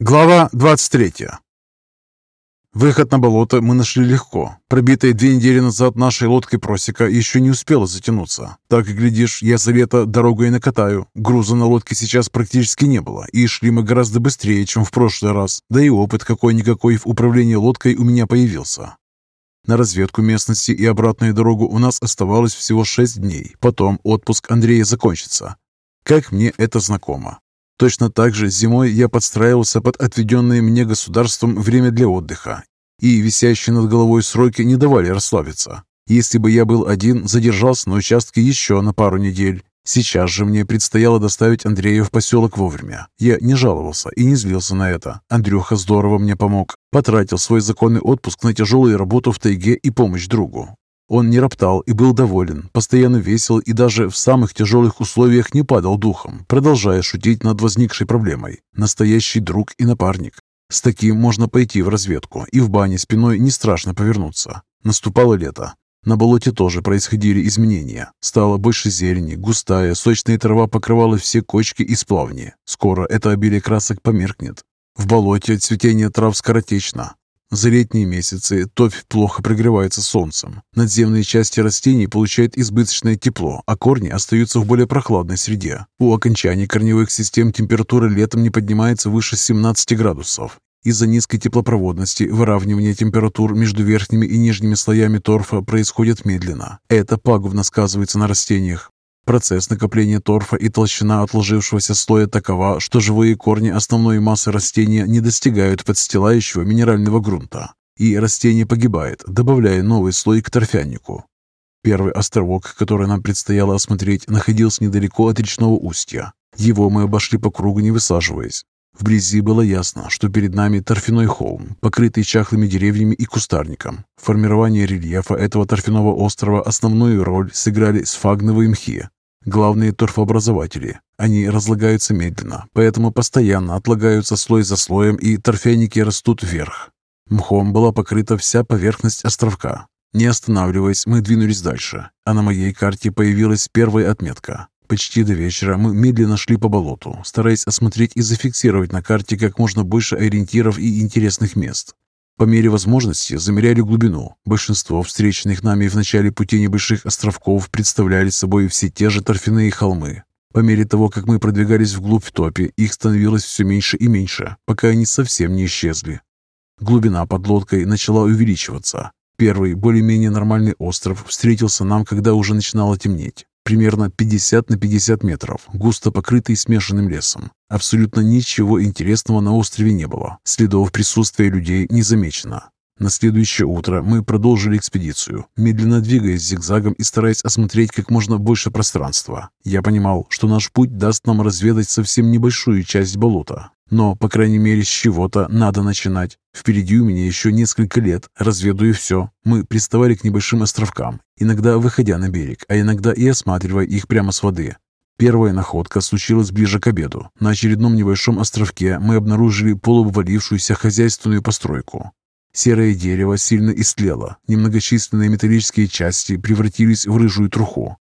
Глава 23. Выход на болото мы нашли легко. Пробитая две недели назад нашей лодкой просека еще не успела затянуться. Так и глядишь, я за лето дорогу и накатаю. Груза на лодке сейчас практически не было, и шли мы гораздо быстрее, чем в прошлый раз. Да и опыт какой-никакой в управлении лодкой у меня появился. На разведку местности и обратную дорогу у нас оставалось всего шесть дней. Потом отпуск Андрея закончится. Как мне это знакомо. Точно так же зимой я подстраивался под отведенное мне государством время для отдыха, и висящие над головой сроки не давали расслабиться. Если бы я был один, задержался на участке еще на пару недель. Сейчас же мне предстояло доставить Андрея в поселок вовремя. Я не жаловался и не злился на это. Андрюха здорово мне помог. Потратил свой законный отпуск на тяжелую работу в тайге и помощь другу. Он не роптал и был доволен, постоянно весел и даже в самых тяжелых условиях не падал духом, продолжая шутить над возникшей проблемой. Настоящий друг и напарник. С таким можно пойти в разведку, и в бане спиной не страшно повернуться. Наступало лето. На болоте тоже происходили изменения. Стало больше зелени, густая, сочная трава покрывала все кочки и сплавни. Скоро это обилие красок померкнет. В болоте цветение трав скоротечно, за летние месяцы топь плохо прогревается солнцем. Надземные части растений получают избыточное тепло, а корни остаются в более прохладной среде. У окончаний корневых систем температура летом не поднимается выше 17 градусов. Из-за низкой теплопроводности выравнивание температур между верхними и нижними слоями торфа происходит медленно. Это пагубно сказывается на растениях. Процесс накопления торфа и толщина отложившегося слоя такова, что живые корни основной массы растения не достигают подстилающего минерального грунта, и растение погибает, добавляя новый слой к торфянику. Первый островок, который нам предстояло осмотреть, находился недалеко от речного устья. Его мы обошли по кругу, не высаживаясь. Вблизи было ясно, что перед нами торфяной холм, покрытый чахлыми деревьями и кустарником. В формировании рельефа этого торфяного острова основную роль сыграли сфагновые мхи, Главные торфообразователи. Они разлагаются медленно, поэтому постоянно отлагаются слой за слоем, и торфяники растут вверх. Мхом была покрыта вся поверхность островка. Не останавливаясь, мы двинулись дальше, а на моей карте появилась первая отметка. Почти до вечера мы медленно шли по болоту, стараясь осмотреть и зафиксировать на карте как можно больше ориентиров и интересных мест. По мере возможности замеряли глубину. Большинство встреченных нами в начале пути небольших островков представляли собой все те же торфяные холмы. По мере того, как мы продвигались вглубь топи, их становилось все меньше и меньше, пока они совсем не исчезли. Глубина под лодкой начала увеличиваться. Первый, более-менее нормальный остров встретился нам, когда уже начинало темнеть примерно 50 на 50 метров, густо покрытый смешанным лесом. Абсолютно ничего интересного на острове не было. Следов присутствия людей не замечено. На следующее утро мы продолжили экспедицию, медленно двигаясь зигзагом и стараясь осмотреть как можно больше пространства. Я понимал, что наш путь даст нам разведать совсем небольшую часть болота, но, по крайней мере, с чего-то надо начинать. Впереди у меня еще несколько лет, разведаю все. Мы приставали к небольшим островкам, иногда выходя на берег, а иногда и осматривая их прямо с воды. Первая находка случилась ближе к обеду. На очередном небольшом островке мы обнаружили полуобвалившуюся хозяйственную постройку. Серое дерево сильно истлело, немногочисленные металлические части превратились в рыжую труху.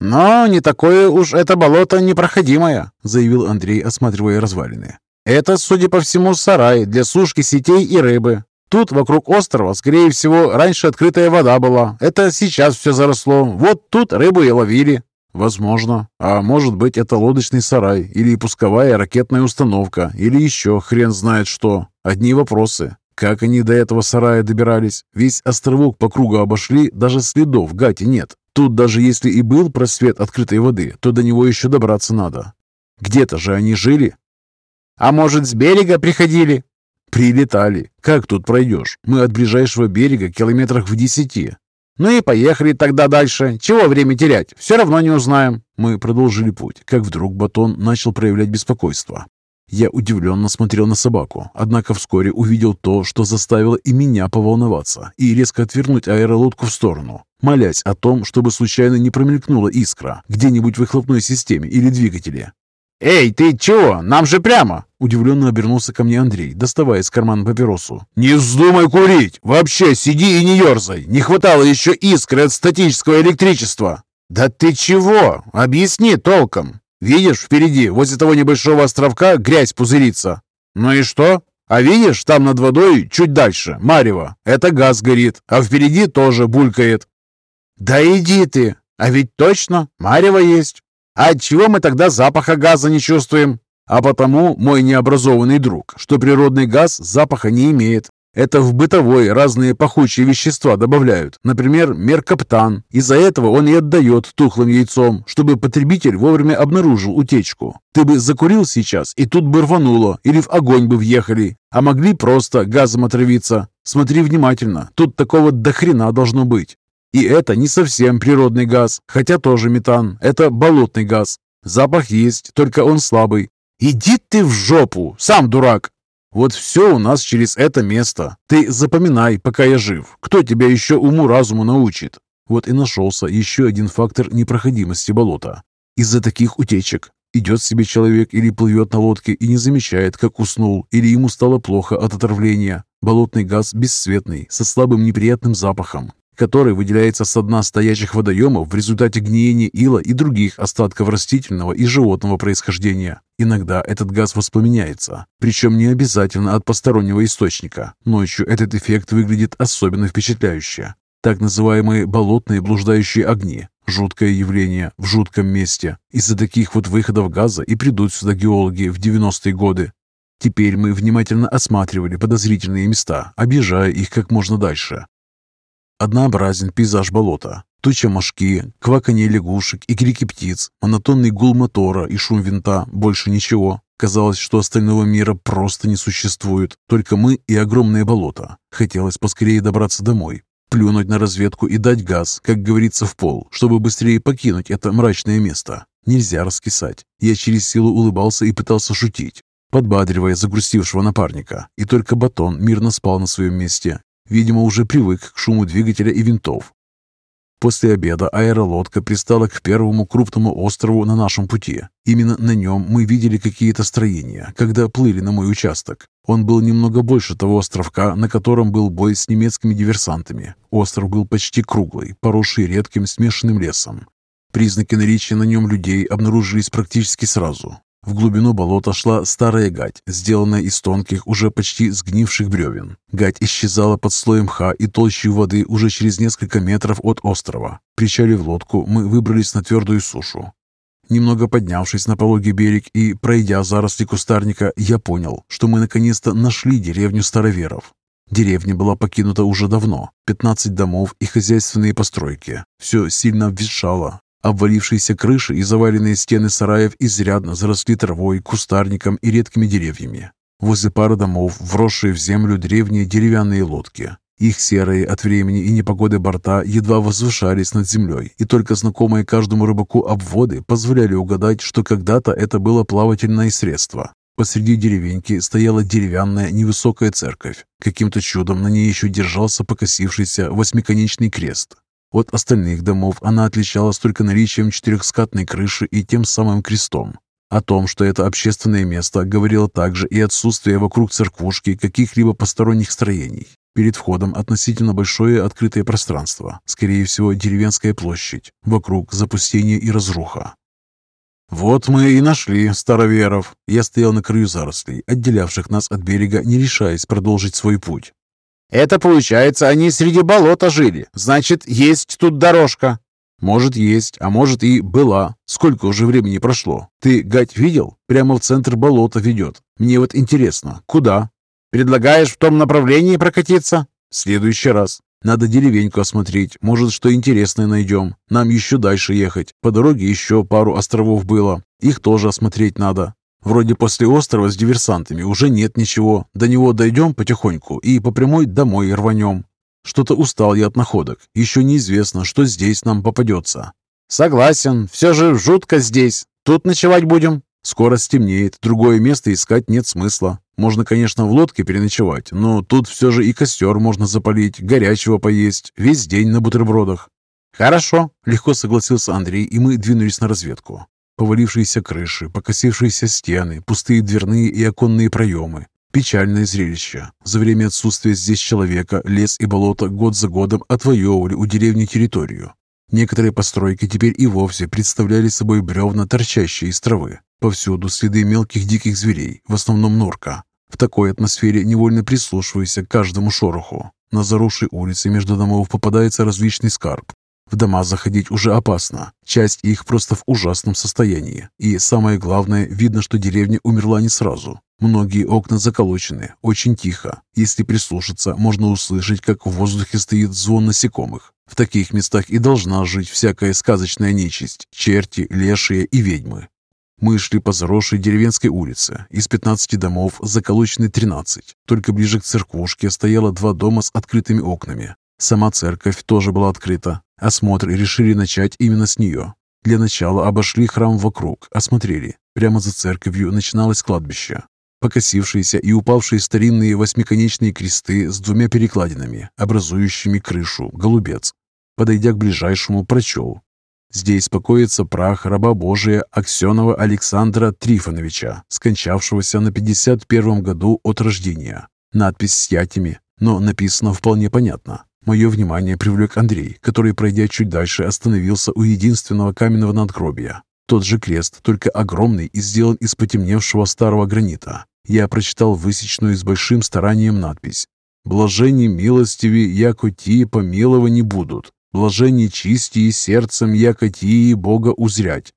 «Но не такое уж это болото непроходимое», — заявил Андрей, осматривая развалины. Это, судя по всему, сарай для сушки сетей и рыбы. Тут вокруг острова, скорее всего, раньше открытая вода была. Это сейчас все заросло. Вот тут рыбу и ловили. Возможно. А может быть, это лодочный сарай, или пусковая ракетная установка, или еще хрен знает что. Одни вопросы. Как они до этого сарая добирались? Весь островок по кругу обошли, даже следов в гате нет. Тут даже если и был просвет открытой воды, то до него еще добраться надо. Где-то же они жили, а может, с берега приходили?» «Прилетали. Как тут пройдешь? Мы от ближайшего берега километрах в десяти». «Ну и поехали тогда дальше. Чего время терять? Все равно не узнаем». Мы продолжили путь, как вдруг Батон начал проявлять беспокойство. Я удивленно смотрел на собаку, однако вскоре увидел то, что заставило и меня поволноваться, и резко отвернуть аэролодку в сторону, молясь о том, чтобы случайно не промелькнула искра где-нибудь в выхлопной системе или двигателе. «Эй, ты чего? Нам же прямо!» Удивленно обернулся ко мне Андрей, доставая из кармана папиросу. «Не вздумай курить! Вообще сиди и не ерзай! Не хватало еще искры от статического электричества!» «Да ты чего? Объясни толком! Видишь, впереди, возле того небольшого островка, грязь пузырится. «Ну и что? А видишь, там над водой, чуть дальше, марево, это газ горит, а впереди тоже булькает». «Да иди ты! А ведь точно, марево есть. А отчего мы тогда запаха газа не чувствуем?» «А потому, мой необразованный друг, что природный газ запаха не имеет. Это в бытовой разные пахучие вещества добавляют, например, меркаптан. Из-за этого он и отдает тухлым яйцом, чтобы потребитель вовремя обнаружил утечку. Ты бы закурил сейчас, и тут бы рвануло, или в огонь бы въехали. А могли просто газом отравиться. Смотри внимательно, тут такого до хрена должно быть. И это не совсем природный газ, хотя тоже метан. Это болотный газ. Запах есть, только он слабый. «Иди ты в жопу, сам дурак!» Вот все у нас через это место. Ты запоминай, пока я жив. Кто тебя еще уму-разуму научит? Вот и нашелся еще один фактор непроходимости болота. Из-за таких утечек идет себе человек или плывет на лодке и не замечает, как уснул, или ему стало плохо от отравления. Болотный газ бесцветный, со слабым неприятным запахом, который выделяется с дна стоячих водоемов в результате гниения ила и других остатков растительного и животного происхождения. Иногда этот газ воспламеняется, причем не обязательно от постороннего источника. Ночью этот эффект выглядит особенно впечатляюще. Так называемые болотные блуждающие огни – жуткое явление в жутком месте. Из-за таких вот выходов газа и придут сюда геологи в 90-е годы. Теперь мы внимательно осматривали подозрительные места, объезжая их как можно дальше. Однообразен пейзаж болота. Туча мошки, кваканье лягушек и крики птиц, монотонный гул мотора и шум винта, больше ничего. Казалось, что остального мира просто не существует, только мы и огромное болото. Хотелось поскорее добраться домой, плюнуть на разведку и дать газ, как говорится, в пол, чтобы быстрее покинуть это мрачное место. Нельзя раскисать. Я через силу улыбался и пытался шутить, подбадривая загрустившего напарника. И только батон мирно спал на своем месте, Видимо, уже привык к шуму двигателя и винтов. После обеда аэролодка пристала к первому крупному острову на нашем пути. Именно на нем мы видели какие-то строения, когда плыли на мой участок. Он был немного больше того островка, на котором был бой с немецкими диверсантами. Остров был почти круглый, поросший редким смешанным лесом. Признаки наличия на нем людей обнаружились практически сразу. В глубину болота шла старая гать, сделанная из тонких, уже почти сгнивших бревен. Гать исчезала под слоем мха и толщей воды уже через несколько метров от острова. Причалив лодку, мы выбрались на твердую сушу. Немного поднявшись на пологий берег и пройдя заросли кустарника, я понял, что мы наконец-то нашли деревню староверов. Деревня была покинута уже давно. 15 домов и хозяйственные постройки. Все сильно обветшало, Обвалившиеся крыши и заваленные стены сараев изрядно заросли травой, кустарником и редкими деревьями. Возле пары домов вросшие в землю древние деревянные лодки. Их серые от времени и непогоды борта едва возвышались над землей, и только знакомые каждому рыбаку обводы позволяли угадать, что когда-то это было плавательное средство. Посреди деревеньки стояла деревянная невысокая церковь. Каким-то чудом на ней еще держался покосившийся восьмиконечный крест. От остальных домов она отличалась только наличием четырехскатной крыши и тем самым крестом. О том, что это общественное место, говорило также и отсутствие вокруг церквушки каких-либо посторонних строений. Перед входом относительно большое открытое пространство, скорее всего, деревенская площадь, вокруг запустение и разруха. «Вот мы и нашли староверов!» Я стоял на краю зарослей, отделявших нас от берега, не решаясь продолжить свой путь. Это получается, они среди болота жили. Значит, есть тут дорожка. Может, есть, а может и была. Сколько уже времени прошло? Ты гать видел? Прямо в центр болота ведет. Мне вот интересно, куда? Предлагаешь в том направлении прокатиться? В следующий раз. Надо деревеньку осмотреть, может, что интересное найдем. Нам еще дальше ехать. По дороге еще пару островов было. Их тоже осмотреть надо. Вроде после острова с диверсантами уже нет ничего. До него дойдем потихоньку и по прямой домой рванем. Что-то устал я от находок. Еще неизвестно, что здесь нам попадется. Согласен. Все же жутко здесь. Тут ночевать будем. Скоро стемнеет. Другое место искать нет смысла. Можно, конечно, в лодке переночевать, но тут все же и костер можно запалить, горячего поесть. Весь день на бутербродах. «Хорошо», — легко согласился Андрей, и мы двинулись на разведку. Повалившиеся крыши, покосившиеся стены, пустые дверные и оконные проемы. Печальное зрелище. За время отсутствия здесь человека лес и болото год за годом отвоевывали у деревни территорию. Некоторые постройки теперь и вовсе представляли собой бревна, торчащие из травы. Повсюду следы мелких диких зверей, в основном норка. В такой атмосфере невольно прислушивайся к каждому шороху. На заросшей улице между домов попадается различный скарб. В дома заходить уже опасно. Часть их просто в ужасном состоянии. И самое главное, видно, что деревня умерла не сразу. Многие окна заколочены, очень тихо. Если прислушаться, можно услышать, как в воздухе стоит звон насекомых. В таких местах и должна жить всякая сказочная нечисть, черти, лешие и ведьмы. Мы шли по заросшей деревенской улице. Из 15 домов заколочены 13. Только ближе к церквушке стояло два дома с открытыми окнами. Сама церковь тоже была открыта. Осмотр решили начать именно с нее. Для начала обошли храм вокруг, осмотрели. Прямо за церковью начиналось кладбище. Покосившиеся и упавшие старинные восьмиконечные кресты с двумя перекладинами, образующими крышу, голубец. Подойдя к ближайшему, прочел. Здесь покоится прах раба Божия Аксенова Александра Трифоновича, скончавшегося на 51 году от рождения. Надпись с ятями, но написано вполне понятно. Мое внимание привлек Андрей, который, пройдя чуть дальше, остановился у единственного каменного надгробия. Тот же крест, только огромный и сделан из потемневшего старого гранита. Я прочитал высеченную с большим старанием надпись «Блажени милостиви, яко тие помиловани будут, блажени чистие сердцем, яко тие Бога узрять».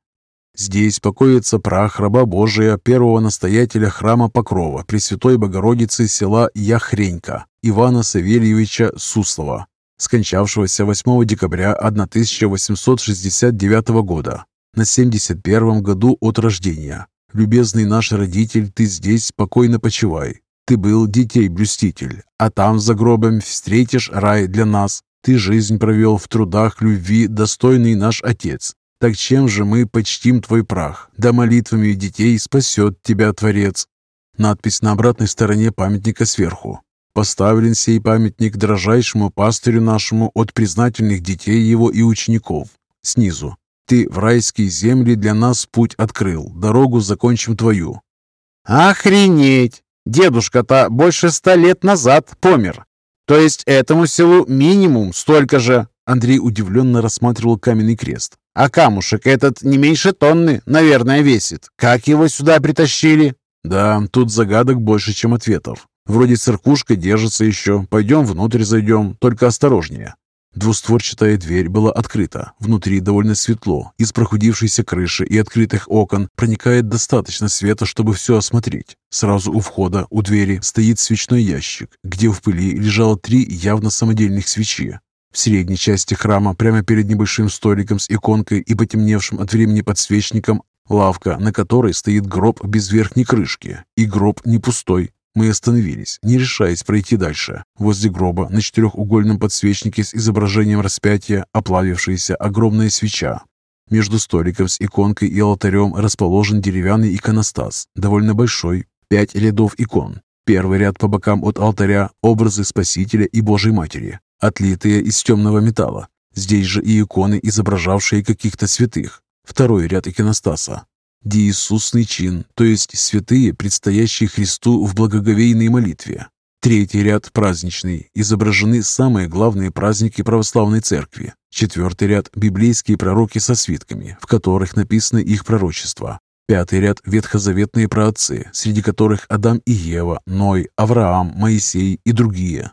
Здесь покоится прах раба Божия, первого настоятеля храма Покрова, Пресвятой Богородицы села Яхренька, Ивана Савельевича Суслова, скончавшегося 8 декабря 1869 года на 71 году от рождения. Любезный наш родитель, ты здесь спокойно почивай. Ты был детей-блюститель, а там за гробом встретишь рай для нас. Ты жизнь провел в трудах любви, достойный наш отец. Так чем же мы почтим твой прах? Да молитвами детей спасет тебя Творец. Надпись на обратной стороне памятника сверху. Поставлен сей памятник дрожайшему пастырю нашему от признательных детей его и учеников. Снизу. Ты в райские земли для нас путь открыл, дорогу закончим твою». «Охренеть! Дедушка-то больше ста лет назад помер. То есть этому селу минимум столько же». Андрей удивленно рассматривал каменный крест. «А камушек этот не меньше тонны, наверное, весит. Как его сюда притащили?» «Да, тут загадок больше, чем ответов. Вроде церквушка держится еще. Пойдем внутрь зайдем, только осторожнее». Двустворчатая дверь была открыта. Внутри довольно светло. Из прохудившейся крыши и открытых окон проникает достаточно света, чтобы все осмотреть. Сразу у входа, у двери, стоит свечной ящик, где в пыли лежало три явно самодельных свечи. В средней части храма, прямо перед небольшим столиком с иконкой и потемневшим от времени подсвечником, лавка, на которой стоит гроб без верхней крышки. И гроб не пустой, мы остановились, не решаясь пройти дальше. Возле гроба на четырехугольном подсвечнике с изображением распятия оплавившаяся огромная свеча. Между столиком с иконкой и алтарем расположен деревянный иконостас, довольно большой, пять рядов икон. Первый ряд по бокам от алтаря – образы Спасителя и Божьей Матери, отлитые из темного металла. Здесь же и иконы, изображавшие каких-то святых. Второй ряд иконостаса Диисусный чин, то есть святые, предстоящие Христу в благоговейной молитве. Третий ряд праздничный. Изображены самые главные праздники православной церкви. Четвертый ряд – библейские пророки со свитками, в которых написаны их пророчества. Пятый ряд – ветхозаветные праотцы, среди которых Адам и Ева, Ной, Авраам, Моисей и другие.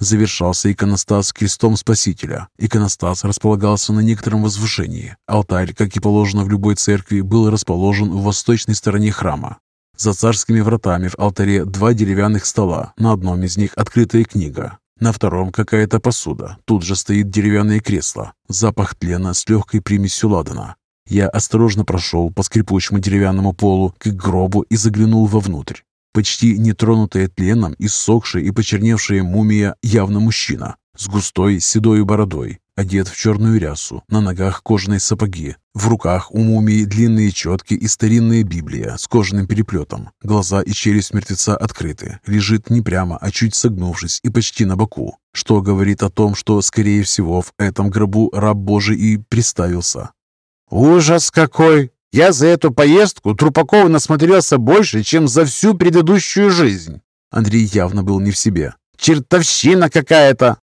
Завершался иконостас крестом Спасителя. Иконостас располагался на некотором возвышении. Алтарь, как и положено в любой церкви, был расположен в восточной стороне храма. За царскими вратами в алтаре два деревянных стола. На одном из них открытая книга. На втором какая-то посуда. Тут же стоит деревянное кресло. Запах тлена с легкой примесью ладана. Я осторожно прошел по скрипучему деревянному полу к гробу и заглянул вовнутрь. Почти нетронутая тленом, иссохшая и почерневшая мумия явно мужчина, с густой седой бородой, одет в черную рясу, на ногах кожаные сапоги. В руках у мумии длинные четки и старинная Библия с кожаным переплетом. Глаза и челюсть мертвеца открыты. Лежит не прямо, а чуть согнувшись и почти на боку. Что говорит о том, что, скорее всего, в этом гробу раб Божий и приставился. «Ужас какой!» Я за эту поездку Трупакова насмотрелся больше, чем за всю предыдущую жизнь. Андрей явно был не в себе. Чертовщина какая-то!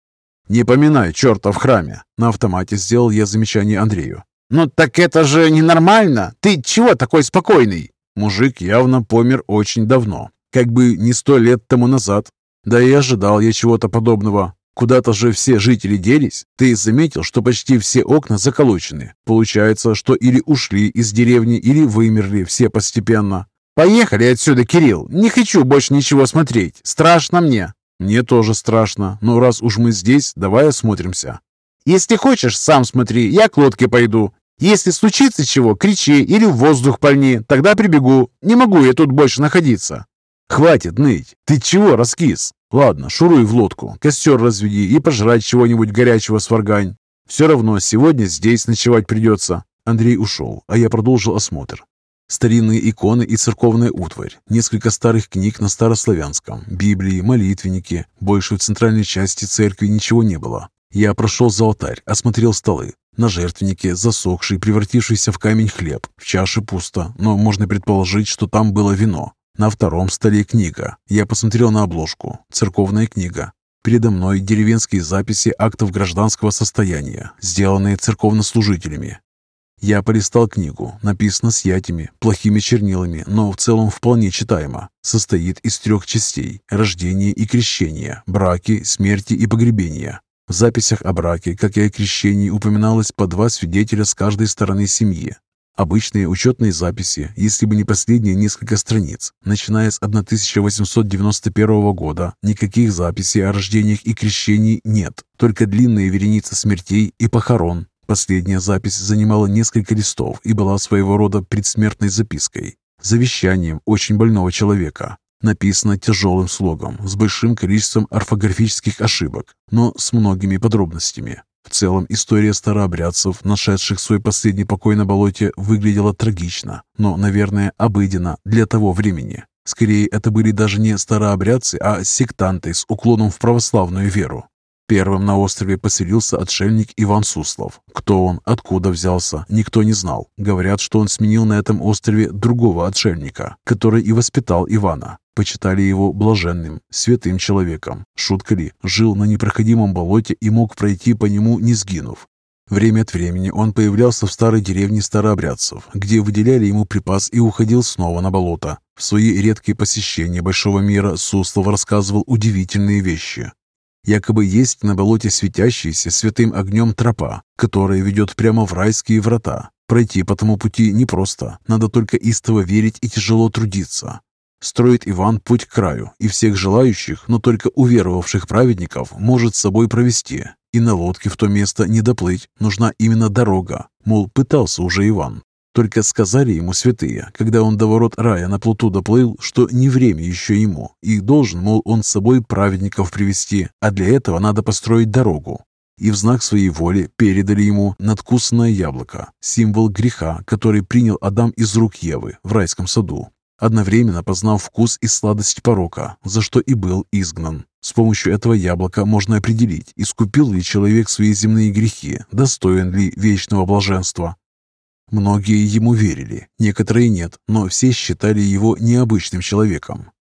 Не поминай черта в храме. На автомате сделал я замечание Андрею. Ну так это же ненормально. Ты чего такой спокойный? Мужик явно помер очень давно. как бы не сто лет тому назад. Да и ожидал я чего-то подобного. Куда-то же все жители делись. Ты заметил, что почти все окна заколочены. Получается, что или ушли из деревни, или вымерли все постепенно. «Поехали отсюда, Кирилл! Не хочу больше ничего смотреть. Страшно мне!» «Мне тоже страшно, но раз уж мы здесь, давай осмотримся». «Если хочешь, сам смотри, я к лодке пойду. Если случится чего, кричи или в воздух пальни, тогда прибегу. Не могу я тут больше находиться». «Хватит ныть! Ты чего раскис? Ладно, шуруй в лодку, костер разведи и пожрать чего-нибудь горячего сваргань. Все равно сегодня здесь ночевать придется». Андрей ушел, а я продолжил осмотр. Старинные иконы и церковная утварь, несколько старых книг на старославянском, Библии, молитвенники. Больше в центральной части церкви ничего не было. Я прошел за алтарь, осмотрел столы. На жертвеннике засохший, превратившийся в камень хлеб. В чаше пусто, но можно предположить, что там было вино. На втором столе книга. Я посмотрел на обложку. Церковная книга. Передо мной деревенские записи актов гражданского состояния, сделанные церковнослужителями. Я полистал книгу. Написано с ятями, плохими чернилами, но в целом вполне читаемо. Состоит из трех частей – рождение и крещение, браки, смерти и погребения. В записях о браке, как и о крещении, упоминалось по два свидетеля с каждой стороны семьи. Обычные учетные записи, если бы не последние несколько страниц. Начиная с 1891 года, никаких записей о рождениях и крещении нет, только длинные вереницы смертей и похорон, Последняя запись занимала несколько листов и была своего рода предсмертной запиской, завещанием очень больного человека. Написано тяжелым слогом, с большим количеством орфографических ошибок, но с многими подробностями. Целом, история старообрядцев, нашедших свой последний покой на болоте, выглядела трагично, но, наверное, обыденно для того времени. Скорее, это были даже не старообрядцы, а сектанты с уклоном в православную веру. Первым на острове поселился отшельник Иван Суслов. Кто он, откуда взялся, никто не знал. Говорят, что он сменил на этом острове другого отшельника, который и воспитал Ивана. Почитали его блаженным, святым человеком. Шутка ли, жил на непроходимом болоте и мог пройти по нему, не сгинув. Время от времени он появлялся в старой деревне старообрядцев, где выделяли ему припас и уходил снова на болото. В свои редкие посещения Большого мира Суслов рассказывал удивительные вещи. Якобы есть на болоте светящаяся святым огнем тропа, которая ведет прямо в райские врата. Пройти по тому пути непросто, надо только истово верить и тяжело трудиться. Строит Иван путь к краю, и всех желающих, но только уверовавших праведников, может с собой провести. И на лодке в то место не доплыть, нужна именно дорога. Мол, пытался уже Иван, только сказали ему святые, когда он до ворот рая на плоту доплыл, что не время еще ему, и должен, мол, он с собой праведников привести, а для этого надо построить дорогу. И в знак своей воли передали ему надкусанное яблоко, символ греха, который принял Адам из рук Евы в райском саду, одновременно познав вкус и сладость порока, за что и был изгнан. С помощью этого яблока можно определить, искупил ли человек свои земные грехи, достоин ли вечного блаженства. Многие ему верили, некоторые нет, но все считали его необычным человеком.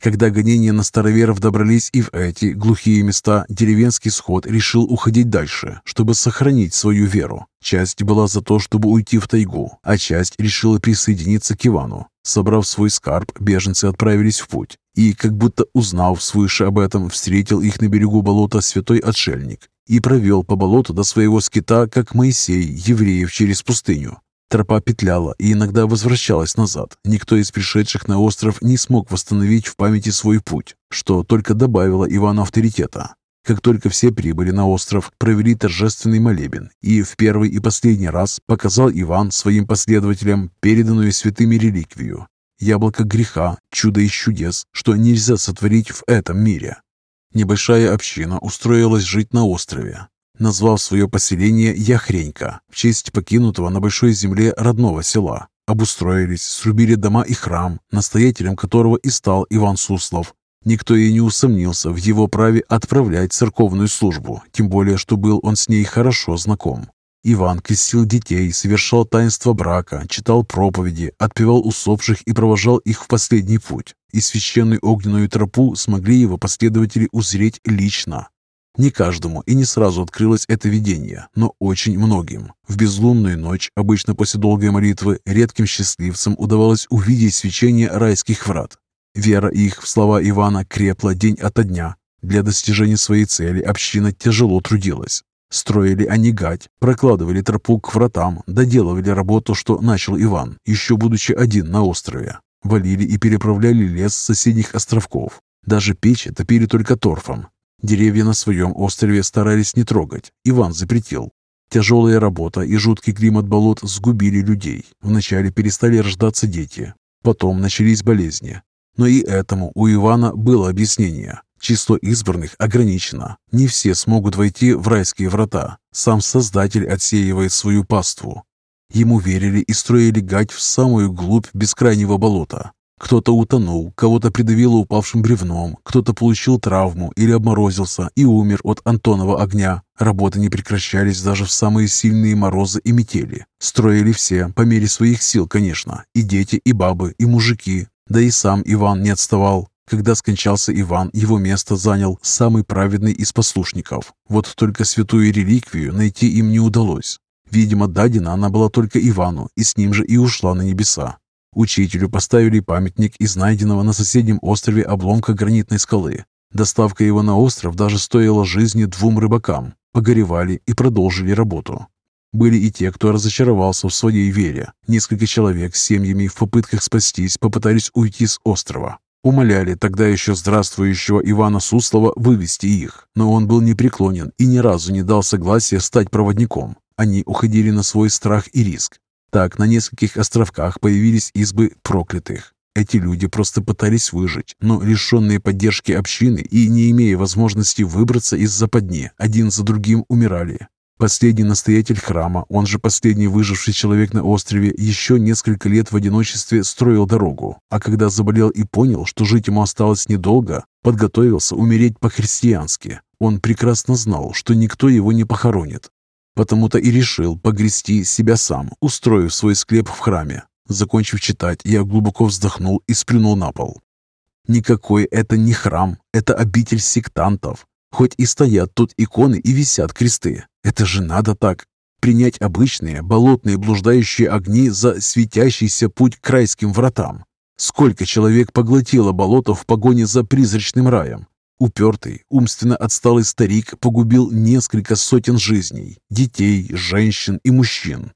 Когда гонения на староверов добрались и в эти глухие места, деревенский сход решил уходить дальше, чтобы сохранить свою веру. Часть была за то, чтобы уйти в тайгу, а часть решила присоединиться к Ивану. Собрав свой скарб, беженцы отправились в путь. И, как будто узнав свыше об этом, встретил их на берегу болота святой отшельник и провел по болоту до своего скита, как Моисей, евреев через пустыню. Тропа петляла и иногда возвращалась назад. Никто из пришедших на остров не смог восстановить в памяти свой путь, что только добавило Ивану авторитета. Как только все прибыли на остров, провели торжественный молебен, и в первый и последний раз показал Иван своим последователям переданную святыми реликвию – яблоко греха, чудо из чудес, что нельзя сотворить в этом мире. Небольшая община устроилась жить на острове, назвав свое поселение Яхренька в честь покинутого на большой земле родного села. Обустроились, срубили дома и храм, настоятелем которого и стал Иван Суслов. Никто и не усомнился в его праве отправлять церковную службу, тем более, что был он с ней хорошо знаком. Иван крестил детей, совершал таинство брака, читал проповеди, отпевал усопших и провожал их в последний путь. И священную огненную тропу смогли его последователи узреть лично. Не каждому и не сразу открылось это видение, но очень многим. В безлунную ночь, обычно после долгой молитвы, редким счастливцам удавалось увидеть свечение райских врат. Вера их в слова Ивана крепла день ото дня. Для достижения своей цели община тяжело трудилась. Строили они гать, прокладывали тропу к вратам, доделывали работу, что начал Иван, еще будучи один на острове. Валили и переправляли лес с соседних островков. Даже печи топили только торфом. Деревья на своем острове старались не трогать. Иван запретил. Тяжелая работа и жуткий климат болот сгубили людей. Вначале перестали рождаться дети. Потом начались болезни. Но и этому у Ивана было объяснение. Число избранных ограничено. Не все смогут войти в райские врата. Сам Создатель отсеивает свою паству. Ему верили и строили гать в самую глубь бескрайнего болота. Кто-то утонул, кого-то придавило упавшим бревном, кто-то получил травму или обморозился и умер от Антонова огня. Работы не прекращались даже в самые сильные морозы и метели. Строили все, по мере своих сил, конечно, и дети, и бабы, и мужики. Да и сам Иван не отставал. Когда скончался Иван, его место занял самый праведный из послушников. Вот только святую реликвию найти им не удалось. Видимо, дадена она была только Ивану, и с ним же и ушла на небеса. Учителю поставили памятник из найденного на соседнем острове обломка гранитной скалы. Доставка его на остров даже стоила жизни двум рыбакам. Погоревали и продолжили работу. Были и те, кто разочаровался в своей вере. Несколько человек с семьями в попытках спастись попытались уйти с острова. Умоляли тогда еще здравствующего Ивана Суслова вывести их, но он был непреклонен и ни разу не дал согласия стать проводником. Они уходили на свой страх и риск, так, на нескольких островках появились избы проклятых. Эти люди просто пытались выжить, но лишенные поддержки общины и не имея возможности выбраться из западни, один за другим умирали. Последний настоятель храма, он же последний выживший человек на острове, еще несколько лет в одиночестве строил дорогу, а когда заболел и понял, что жить ему осталось недолго, подготовился умереть по-христиански. Он прекрасно знал, что никто его не похоронит, Потому-то и решил погрести себя сам, устроив свой склеп в храме. Закончив читать, я глубоко вздохнул и сплюнул на пол. Никакой это не храм, это обитель сектантов. Хоть и стоят тут иконы и висят кресты. Это же надо так. Принять обычные болотные блуждающие огни за светящийся путь к райским вратам. Сколько человек поглотило болото в погоне за призрачным раем. Упертый, умственно отсталый старик погубил несколько сотен жизней, детей, женщин и мужчин.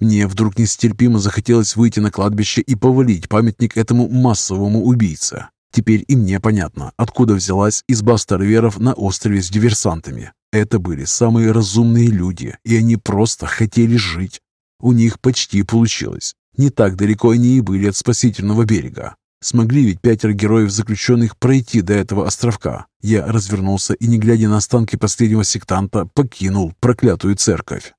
Мне вдруг нестерпимо захотелось выйти на кладбище и повалить памятник этому массовому убийце. Теперь и мне понятно, откуда взялась изба староверов на острове с диверсантами. Это были самые разумные люди, и они просто хотели жить. У них почти получилось. Не так далеко они и были от спасительного берега. Смогли ведь пятеро героев-заключенных пройти до этого островка. Я развернулся и, не глядя на останки последнего сектанта, покинул проклятую церковь.